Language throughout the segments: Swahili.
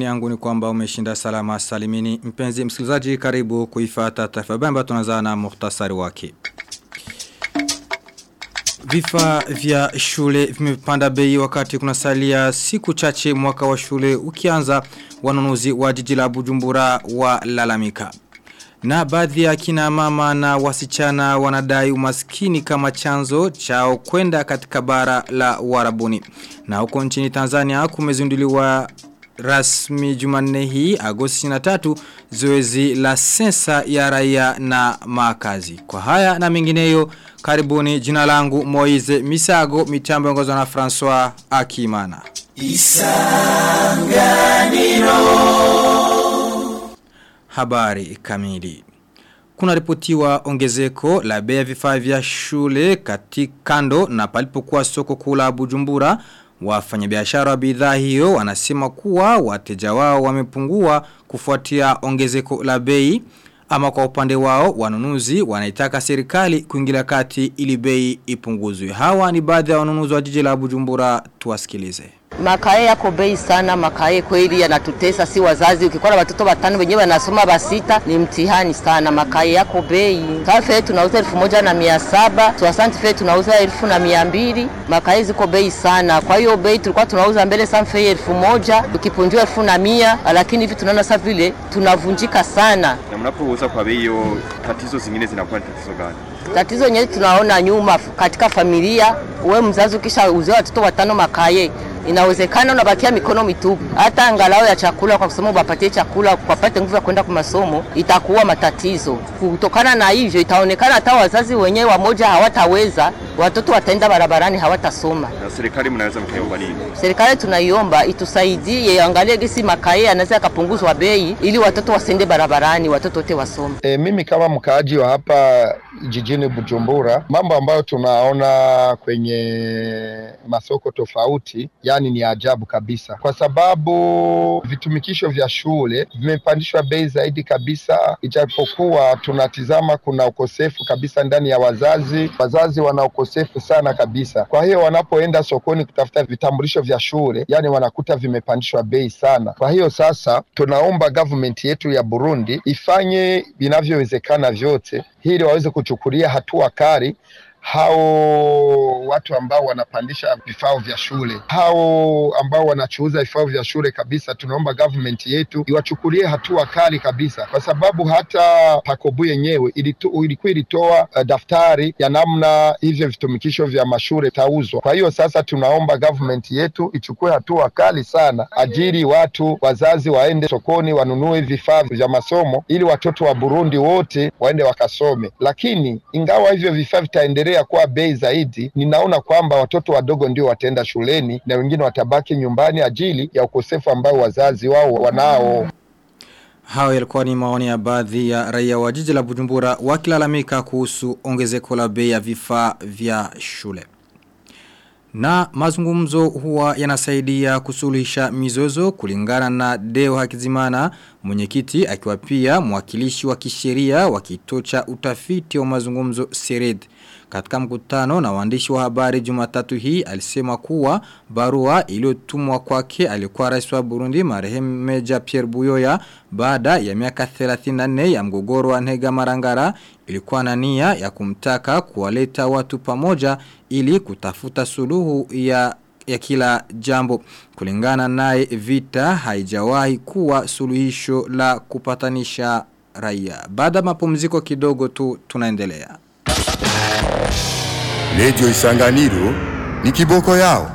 yangu ni kwamba umeshinda salama salimini. Mpenzi msikilizaji karibu kuifata taarifa bamba tunaanza na muhtasari wake. Vifaa vya shule vimepanda bei wakati kuna salia siku chache mwaka wa shule ukianza wanunuzi wa jiji la Bujumbura wa lalamika. Na baadhi ya kina mama na wasichana wanadai umaskini kama chanzo chao kwenda katika bara la warabuni. Na huko nchini Tanzania kumezinduliwa rasmi jumanne hii agosti 23 zoezi la sensa ya raia na makazi. Kwa haya na mengineyo karibuni jina langu Moize Misago mitambo ongozwa na François Akimana. Isanganiro Habari kamili kuna ripotiwa ongezeko la bei ya vifaa vya shule katikando na palipokuwa soko kula Bujumbura Wafanyabiashara wa bidhaa hiyo wanasema kuwa wateja wao wamepungua kufuatia ongezeko la bei ama kwa upande wao wanunuzi wanaitaka serikali kuingilia kati ili bei ipunguzwe. Hawa ni baadhi ya wanunuzi wa jiji la Bujumbura tuwasikilize. Makae yako bei sana, makae kweli yanatutesa si wazazi. Ukikuwa na watoto watano wenyewe wanasoma basita ni mtihani sana. Makae yako bei. Kafe tunauza elfu moja na mia saba, tuasanti fe tunauza elfu na mia mbili. Makae ziko bei sana. Kwa hiyo bei tulikuwa tunauza mbele sanfe elfu moja, ukipunjua elfu na mia, lakini hivi tunaona sa vile tunavunjika sana. Na mnapouza kwa bei hiyo, tatizo zingine zinakuwa ni tatizo gani? Tatizo yenyewe tunaona nyuma katika familia, we mzazi ukisha uzia watoto watano makaye inawezekana unabakia mikono mitupu, hata angalau ya chakula kwa kusema ubapatie chakula kwapate nguvu ya kwenda kwa masomo, itakuwa matatizo. Kutokana na hivyo, itaonekana hata wazazi wenyewe wamoja hawataweza, watoto wataenda barabarani, hawatasoma. Na serikali mnaweza mkaiomba nini? Serikali tunaiomba itusaidie, angalie gesi makae anaweza akapunguzwa bei ili watoto wasende barabarani, watoto wote wasome. E, mimi kama mkaaji wa hapa jijini Bujumbura, mambo ambayo tunaona kwenye masoko tofauti yani ni ajabu kabisa, kwa sababu vitumikisho vya shule vimepandishwa bei zaidi kabisa, ijapokuwa tunatizama kuna ukosefu kabisa ndani ya wazazi. Wazazi wana ukosefu sana kabisa, kwa hiyo wanapoenda sokoni kutafuta vitambulisho vya shule, yani wanakuta vimepandishwa bei sana. Kwa hiyo sasa tunaomba government yetu ya Burundi ifanye vinavyowezekana vyote ili waweze kuchukulia hatua kali hao watu ambao wanapandisha vifaa vya shule, hao ambao wanachuuza vifaa vya shule kabisa, tunaomba government yetu iwachukulie hatua kali kabisa, kwa sababu hata Pakobu yenyewe ilikuwa ilitoa uh, daftari ya namna hivyo vitumikisho vya mashule tauzwa. Kwa hiyo sasa tunaomba government yetu ichukue hatua kali sana, ajili watu wazazi waende sokoni wanunue vifaa vya masomo ili watoto wa Burundi wote waende wakasome, lakini ingawa hivyo vifaa vitaendelea kuwa bei zaidi, ninaona kwamba watoto wadogo ndio wataenda shuleni na wengine watabaki nyumbani ajili ya ukosefu ambao wazazi wao wanao. hayo yalikuwa ni maoni ya baadhi ya raia wa jiji la Bujumbura wakilalamika kuhusu ongezeko la bei ya vifaa vya shule. Na mazungumzo huwa yanasaidia kusuluhisha mizozo kulingana na Deo Hakizimana mwenyekiti akiwa pia mwakilishi wa kisheria wa kituo cha utafiti wa mazungumzo Sered. Katika mkutano na waandishi wa habari Jumatatu hii alisema kuwa barua iliyotumwa kwake alikuwa rais wa Burundi marehemu Meja Pierre Buyoya baada ya miaka 34 ya mgogoro wa Ntega Marangara ilikuwa na nia ya kumtaka kuwaleta watu pamoja ili kutafuta suluhu ya ya kila jambo. Kulingana naye vita haijawahi kuwa suluhisho la kupatanisha raia. Baada mapumziko kidogo tu tunaendelea. Lejo Isanganiro ni kiboko yao.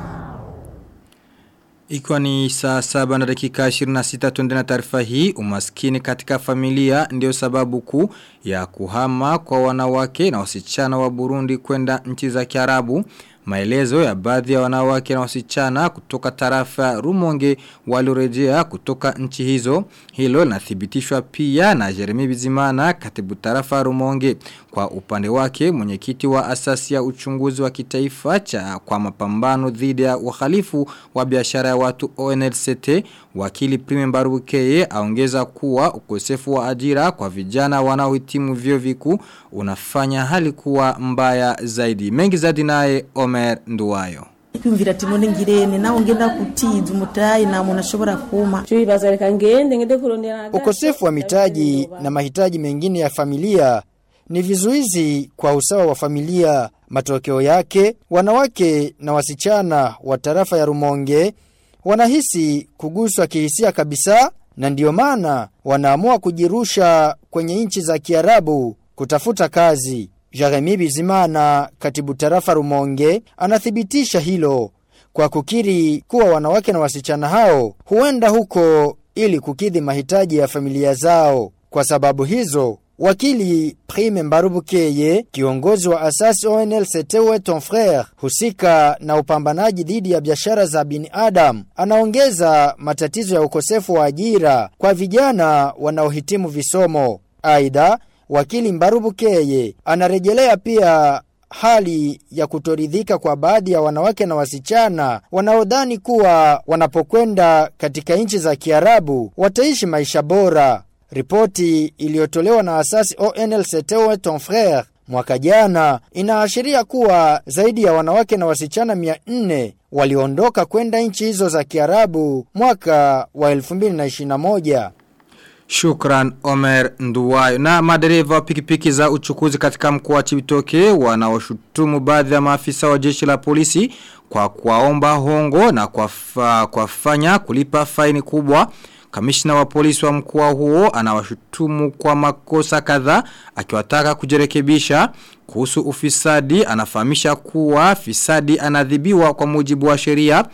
Ikiwa ni saa saba na dakika 26 tuende na taarifa hii umaskini katika familia ndio sababu kuu ya kuhama kwa wanawake na wasichana wa Burundi kwenda nchi za Kiarabu. Maelezo ya baadhi ya wanawake na wasichana kutoka tarafa Rumonge waliorejea kutoka nchi hizo. Hilo linathibitishwa pia na Jeremy Bizimana katibu tarafa Rumonge. Kwa upande wake mwenyekiti wa asasi ya uchunguzi wa kitaifa cha kwa mapambano dhidi ya uhalifu wa biashara ya watu ONLCT wakili Prime Mbarukeye aongeza kuwa ukosefu wa ajira kwa vijana wanaohitimu vyo vikuu unafanya hali kuwa mbaya zaidi. Mengi zaidi naye Nduwayo. kwiyumvira ati none ngirene nawe ngenda kutiza umutayi nta muntu ashobora kuma Tuibaza reka ngende ngende kurondera Ukosefu wa mitaji na mahitaji mengine ya familia ni vizuizi kwa usawa wa familia. Matokeo yake, wanawake na wasichana wa tarafa ya Rumonge wanahisi kuguswa kihisia kabisa na ndiyo maana wanaamua kujirusha kwenye nchi za Kiarabu kutafuta kazi. Jeremy Bizimana, katibu tarafa Rumonge, anathibitisha hilo kwa kukiri kuwa wanawake na wasichana hao huenda huko ili kukidhi mahitaji ya familia zao. Kwa sababu hizo, wakili Prime Mbarubukeye, kiongozi wa asasi ONL Setewe Ton Frere, husika na upambanaji dhidi ya biashara za binadamu, anaongeza matatizo ya ukosefu wa ajira kwa vijana wanaohitimu visomo. Aidha, wakili Mbarubukeye anarejelea pia hali ya kutoridhika kwa baadhi ya wanawake na wasichana wanaodhani kuwa wanapokwenda katika nchi za Kiarabu wataishi maisha bora. Ripoti iliyotolewa na asasi ONL Setewe Ton Frere mwaka jana inaashiria kuwa zaidi ya wanawake na wasichana 400 waliondoka kwenda nchi hizo za Kiarabu mwaka wa 2021. Shukran Omer Nduwayo. Na madereva wa pikipiki za uchukuzi katika mkoa wa Chibitoke wanaoshutumu baadhi ya maafisa wa jeshi la polisi kwa kuwaomba hongo na kwa kuwafanya kulipa faini kubwa. Kamishna wa polisi wa mkoa huo anawashutumu kwa makosa kadhaa akiwataka kujirekebisha kuhusu ufisadi anafahamisha kuwa fisadi anadhibiwa kwa mujibu wa sheria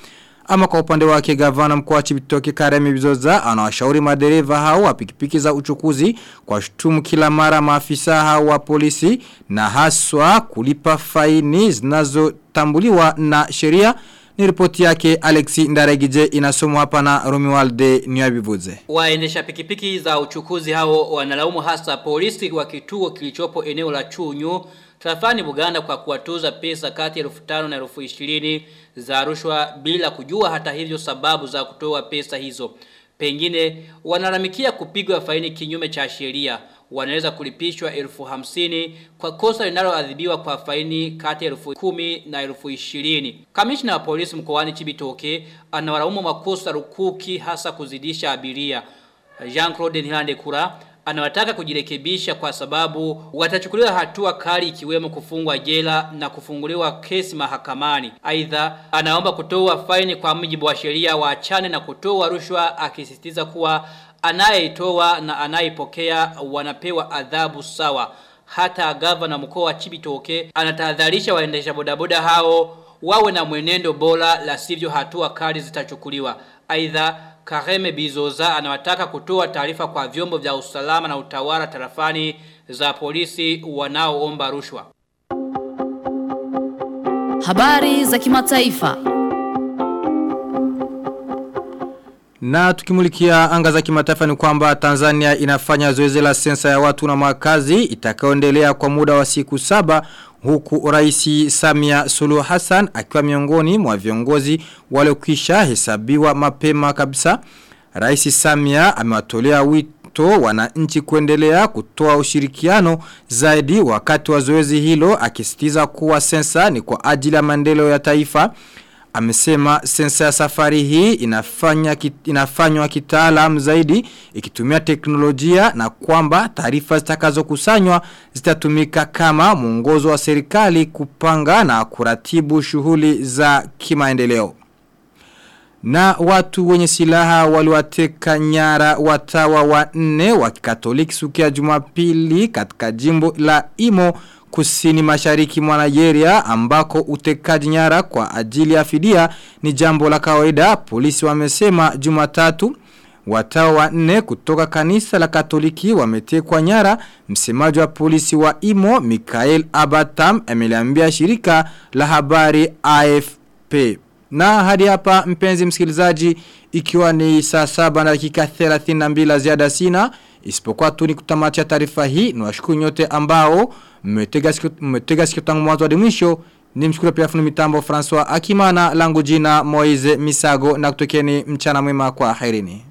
ama kwa upande wake gavana mkoa wa Chibitoke Karemi Bizoza anawashauri madereva hao wa pikipiki za uchukuzi kwa shutumu kila mara maafisa hao wa polisi na haswa kulipa faini zinazotambuliwa na sheria ni ripoti yake Alexi Ndaregije inasomwa hapa na Romualde Nyabivuze. Waendesha pikipiki za uchukuzi hao wanalaumu hasa polisi wa kituo kilichopo eneo la Chunyu tarafani Buganda kwa kuwatuza pesa kati ya 1500 na 2020 za rushwa bila kujua hata hivyo sababu za kutoa pesa hizo. Pengine wanaramikia kupigwa faini kinyume cha sheria. Wanaweza kulipishwa elfu hamsini kwa kosa linaloadhibiwa kwa faini kati ya elfu kumi na elfu ishirini. Kamishna wa polisi mkoani Chibitoke anawalaumu makosa rukuki hasa kuzidisha abiria. Jean-Claude Nihande Kura anawataka kujirekebisha kwa sababu watachukuliwa hatua kali ikiwemo kufungwa jela na kufunguliwa kesi mahakamani. Aidha, anaomba kutoa faini kwa mujibu wa sheria waachane na kutoa rushwa akisisitiza kuwa anayeitoa na anayepokea wanapewa adhabu sawa. Hata gavana mkoa wa Chibitoke anatahadharisha waendesha bodaboda hao wawe na mwenendo bora la sivyo hatua kali zitachukuliwa. Aidha Kareme Bizoza anawataka kutoa taarifa kwa vyombo vya usalama na utawala tarafani za polisi wanaoomba rushwa. Habari za kimataifa. Na tukimulikia anga za kimataifa ni kwamba Tanzania inafanya zoezi la sensa ya watu na makazi itakayoendelea kwa muda wa siku saba huku raisi Samia Suluhu Hassan akiwa miongoni mwa viongozi waliokwisha hesabiwa mapema kabisa. Raisi Samia amewatolea wito wananchi kuendelea kutoa ushirikiano zaidi wakati wa zoezi hilo akisitiza kuwa sensa ni kwa ajili ya maendeleo ya taifa. Amesema sensa ya safari hii inafanya kit, inafanywa kitaalamu zaidi ikitumia teknolojia na kwamba taarifa zitakazokusanywa zitatumika kama mwongozo wa serikali kupanga na kuratibu shughuli za kimaendeleo. Na watu wenye silaha waliwateka nyara watawa wa nne wa kikatoliki siku ya jumapili katika jimbo la Imo kusini mashariki mwa Nigeria ambako utekaji nyara kwa ajili ya fidia ni jambo la kawaida polisi wamesema Jumatatu Watao wa nne kutoka kanisa la katoliki wametekwa nyara msemaji wa polisi wa Imo Mikael Abatam ameliambia shirika la habari AFP. Na hadi hapa mpenzi msikilizaji ikiwa ni saa saba na dakika 32 ziada sina isipokuwa tu ni kutamatia taarifa hii ni washukuru nyote ambao mmetega sikio tangu mwanzo hadi mwisho ni mshukuru pia fundi mitambo François Akimana langu jina Moize Misago na kutokeni mchana mwema kwa herini.